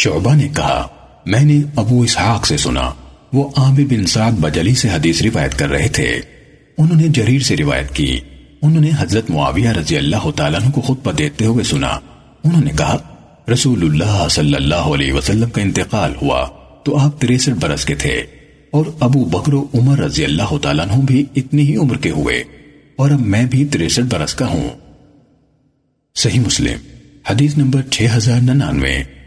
شعبہ نے کہا، میں نے ابو اسحاق سے سنا، وہ عامر بن سعد بجلی سے حدیث روایت کر رہے تھے۔ انہوں نے جریر سے روایت کی۔ انہوں نے حضرت معاویہ رضی اللہ تعالیٰ کو خطبہ دیتے ہوئے سنا۔ انہوں نے کہا، رسول اللہ صلی اللہ علیہ وسلم کا انتقال ہوا، تو آپ تریسٹھ برس کے تھے۔ اور ابو بکر و عمر رضی اللہ تعالیٰ عنہ بھی اتنی ہی عمر کے ہوئے۔ اور اب میں بھی تریسٹھ برس کا ہوں۔ صحیح مسلم، حدیث نمبر چھ ہزار ننانوے۔